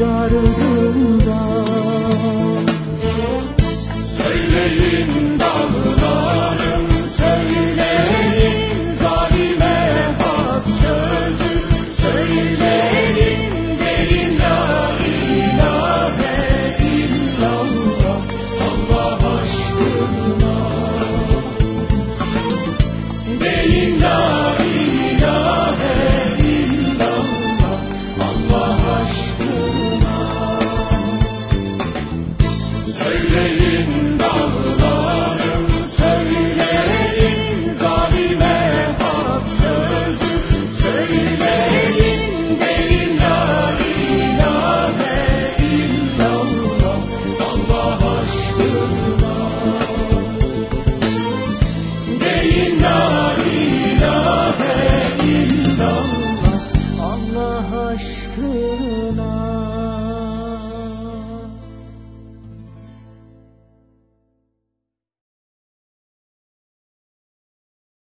Ardından Söyleyin